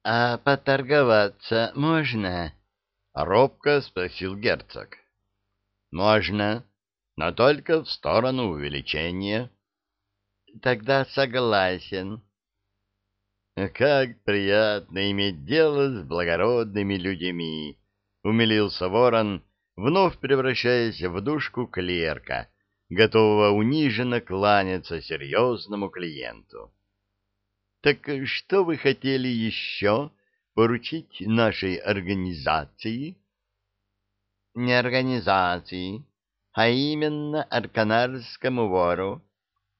— А поторговаться можно? — робко спросил герцог. — Можно, но только в сторону увеличения. — Тогда согласен. — Как приятно иметь дело с благородными людьми! — умилился ворон, вновь превращаясь в душку клерка, готового униженно кланяться серьезному клиенту. Так что вы хотели еще поручить нашей организации? Не организации, а именно арканарскому вору.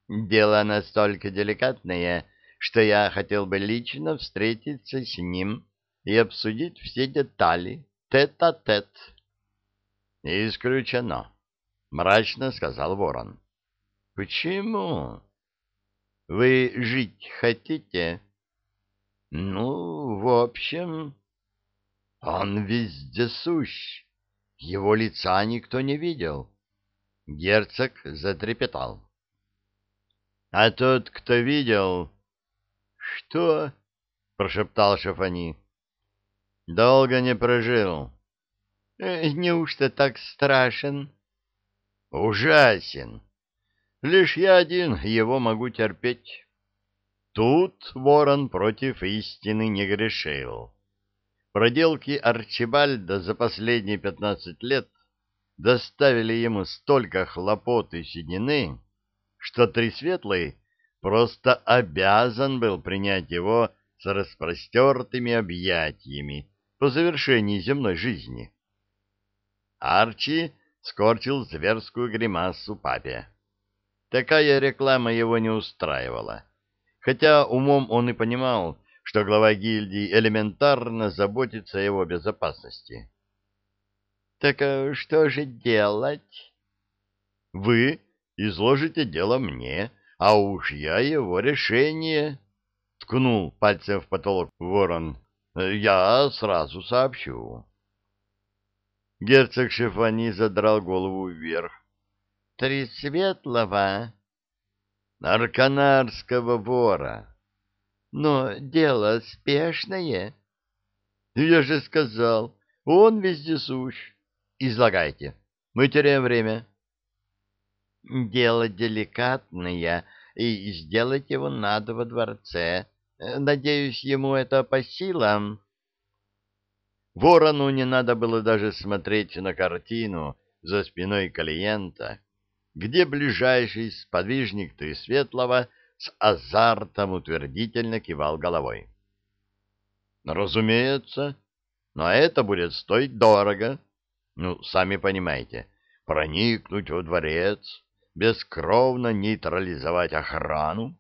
Дело настолько деликатное, что я хотел бы лично встретиться с ним и обсудить все детали, тет-а-тет. -тет. Исключено, мрачно сказал ворон. Почему? Вы жить хотите? Ну, в общем, он везде сущ. Его лица никто не видел. Герцог затрепетал. А тот, кто видел... Что? Прошептал Шафани. Долго не прожил. Э, неужто так страшен? Ужасен. Лишь я один его могу терпеть. Тут ворон против истины не грешил. Проделки Арчибальда за последние пятнадцать лет доставили ему столько хлопот и седины, что Тресветлый просто обязан был принять его с распростертыми объятиями по завершении земной жизни. Арчи скорчил зверскую гримасу папе. Такая реклама его не устраивала. Хотя умом он и понимал, что глава гильдии элементарно заботится о его безопасности. «Так э, что же делать?» «Вы изложите дело мне, а уж я его решение...» — ткнул пальцем в потолок ворон. «Я сразу сообщу». Герцог Шефани задрал голову вверх. Три светлого арканарского вора. Но дело спешное. Я же сказал, он вездесущ. Излагайте. Мы теряем время. Дело деликатное, и сделать его надо во дворце. Надеюсь, ему это по силам. Ворону не надо было даже смотреть на картину за спиной клиента где ближайший сподвижник Тресветлого с азартом утвердительно кивал головой. «Разумеется, но это будет стоить дорого. Ну, сами понимаете, проникнуть во дворец, бескровно нейтрализовать охрану.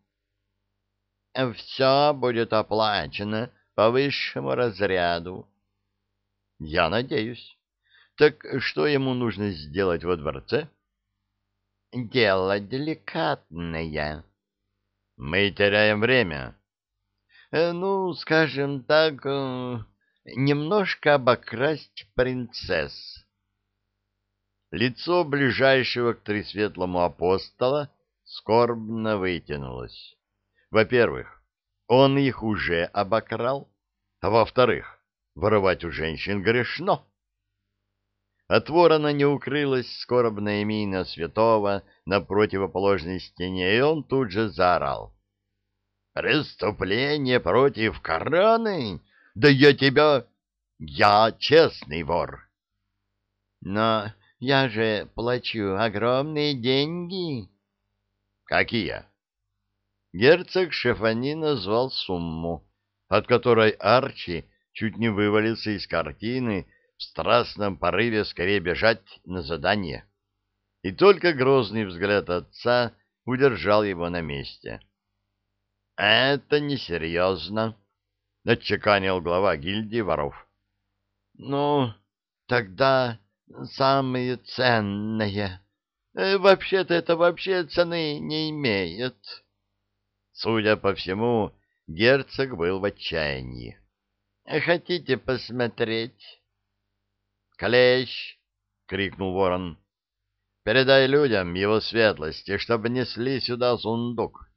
Все будет оплачено по высшему разряду. Я надеюсь. Так что ему нужно сделать во дворце?» Дело деликатное. Мы теряем время. Э, ну, скажем так, э, немножко обокрасть принцесс. Лицо ближайшего к Тресветлому апостола скорбно вытянулось. Во-первых, он их уже обокрал, а во-вторых, воровать у женщин грешно. От ворона не укрылась скорбная мина святого на противоположной стене, и он тут же заорал. «Преступление против короны? Да я тебя... Я честный вор!» «Но я же плачу огромные деньги!» «Какие?» Герцог Шефани назвал сумму, от которой Арчи чуть не вывалился из картины, в страстном порыве скорее бежать на задание. И только грозный взгляд отца удержал его на месте. — Это несерьезно, — отчеканил глава гильдии воров. — Ну, тогда самые ценные. Э, вообще-то это вообще цены не имеет. Судя по всему, герцог был в отчаянии. — Хотите посмотреть? «Клещ!» — крикнул ворон. «Передай людям его светлости, чтобы несли сюда сундук».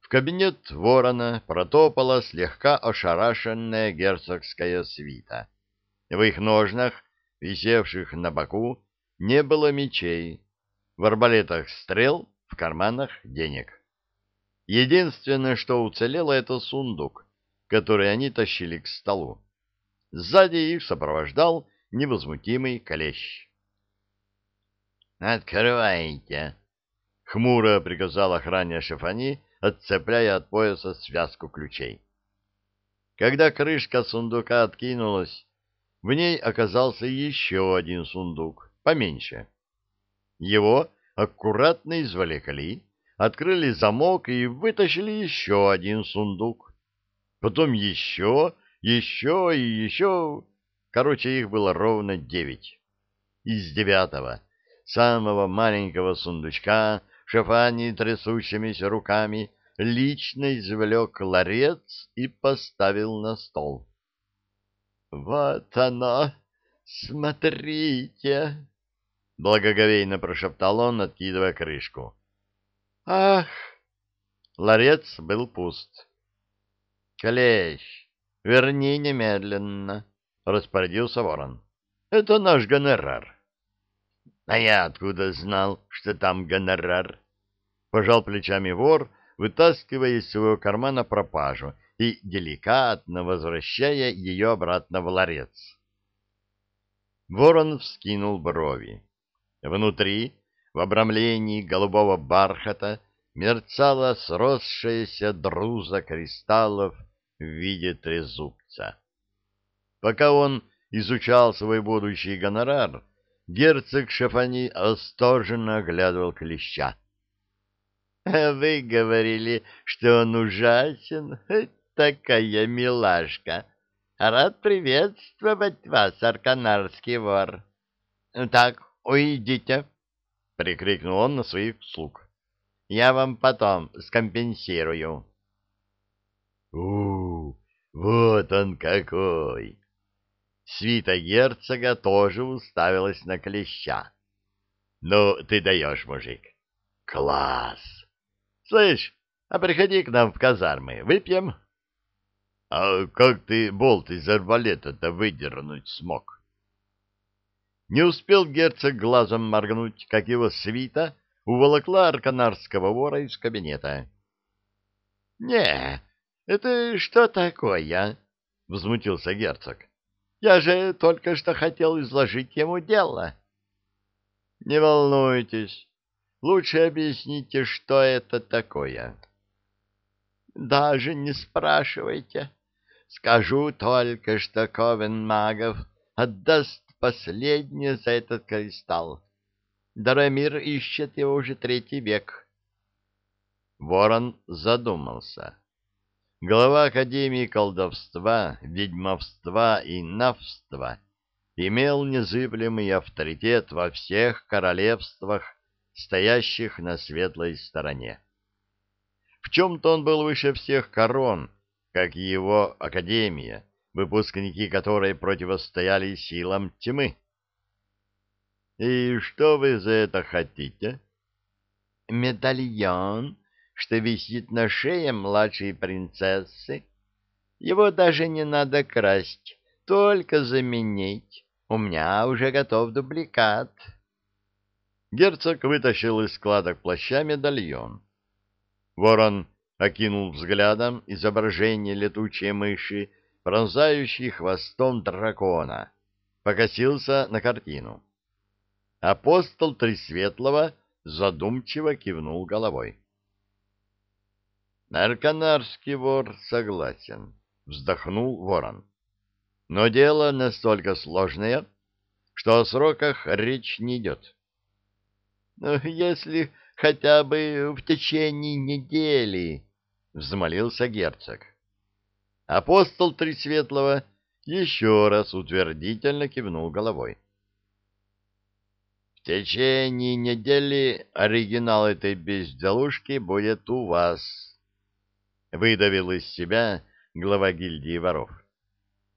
В кабинет ворона протопала слегка ошарашенная герцогская свита. В их ножнах, висевших на боку, не было мечей, в арбалетах стрел, в карманах денег. Единственное, что уцелело, это сундук, который они тащили к столу. Сзади их сопровождал невозмутимый колещ. «Открывайте!» — хмуро приказал охране Шефани, отцепляя от пояса связку ключей. Когда крышка сундука откинулась, в ней оказался еще один сундук, поменьше. Его аккуратно извлекли, открыли замок и вытащили еще один сундук. Потом еще, еще и еще... Короче, их было ровно девять. Из девятого, самого маленького сундучка, Шафани трясущимися руками лично извлек ларец и поставил на стол. — Вот оно! Смотрите! — благоговейно прошептал он, откидывая крышку. — Ах! Ларец был пуст. — Клещ, верни немедленно, — распорядился ворон. — Это наш гонорар. — А я откуда знал, что там гонорар? — пожал плечами вор, вытаскивая из своего кармана пропажу и деликатно возвращая ее обратно в ларец. Ворон вскинул брови. Внутри, в обрамлении голубого бархата, мерцала сросшаяся друза кристаллов в виде трезубца. Пока он изучал свой будущий гонорар, герцог Шафани осторожно оглядывал клеща. — Вы говорили, что он ужасен? Такая милашка! Рад приветствовать вас, арканарский вор. — Так, уйдите! — прикрикнул он на своих слуг. — Я вам потом скомпенсирую. — вот он какой! Свита герцога тоже уставилась на клеща. — Ну, ты даешь, мужик. — Класс! Слышь, а приходи к нам в казармы, выпьем? — А как ты болт из арбалета-то выдернуть смог? Не успел герцог глазом моргнуть, как его свита уволокла арканарского вора из кабинета. — Не, это что такое? — взмутился герцог. Я же только что хотел изложить ему дело. — Не волнуйтесь. Лучше объясните, что это такое. — Даже не спрашивайте. Скажу только, что Ковен магов отдаст последнее за этот кристалл. Дарамир ищет его уже третий век. Ворон задумался. Глава Академии колдовства, ведьмовства и навства имел незыблемый авторитет во всех королевствах, стоящих на светлой стороне. В чем-то он был выше всех корон, как и его Академия, выпускники которой противостояли силам тьмы. «И что вы за это хотите?» «Медальон», что висит на шее младшей принцессы. Его даже не надо красть, только заменить. У меня уже готов дубликат. Герцог вытащил из складок плаща медальон. Ворон окинул взглядом изображение летучей мыши, пронзающей хвостом дракона, покосился на картину. Апостол Тресветлого задумчиво кивнул головой. Арканарский вор согласен, вздохнул ворон. Но дело настолько сложное, что о сроках речь не идет. «Ну, если хотя бы в течение недели, взмолился герцог. Апостол Тресветлого еще раз утвердительно кивнул головой. В течение недели оригинал этой безделушки будет у вас, выдавил из себя глава гильдии воров.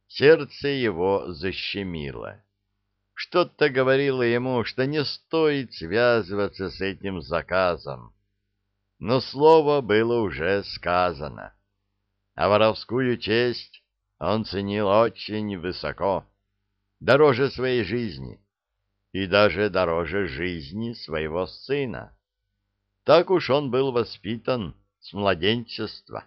Сердце его защемило. Что-то говорило ему, что не стоит связываться с этим заказом. но слово было уже сказано. А воровскую честь он ценил очень высоко, дороже своей жизни и даже дороже жизни своего сына. Так уж он был воспитан с младенчества.